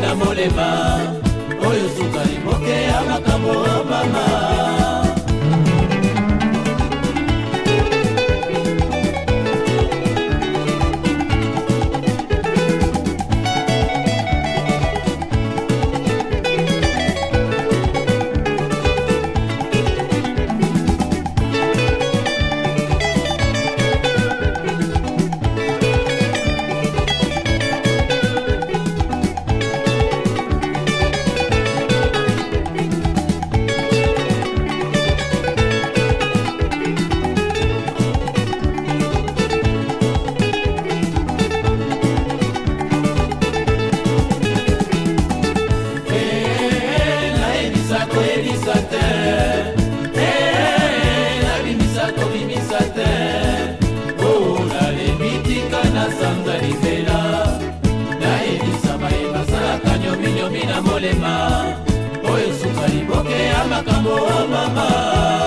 na molema oyo sukali moke ya makambo mama na molema oyo suka liboke ya makambo wa mama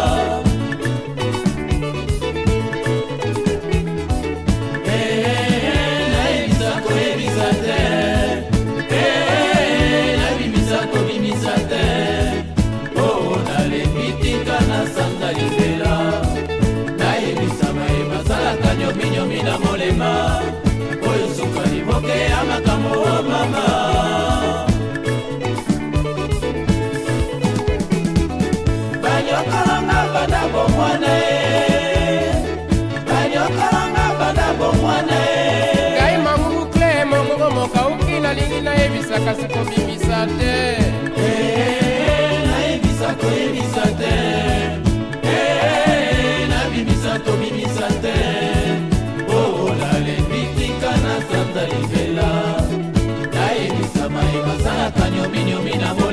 kasi kobimisa te eh, nayebisa koyebisa te eh, nabimisa tobimisa te oolalebitika oh, na sanza libela nayebisa mayeba salaka nyominyomi na bo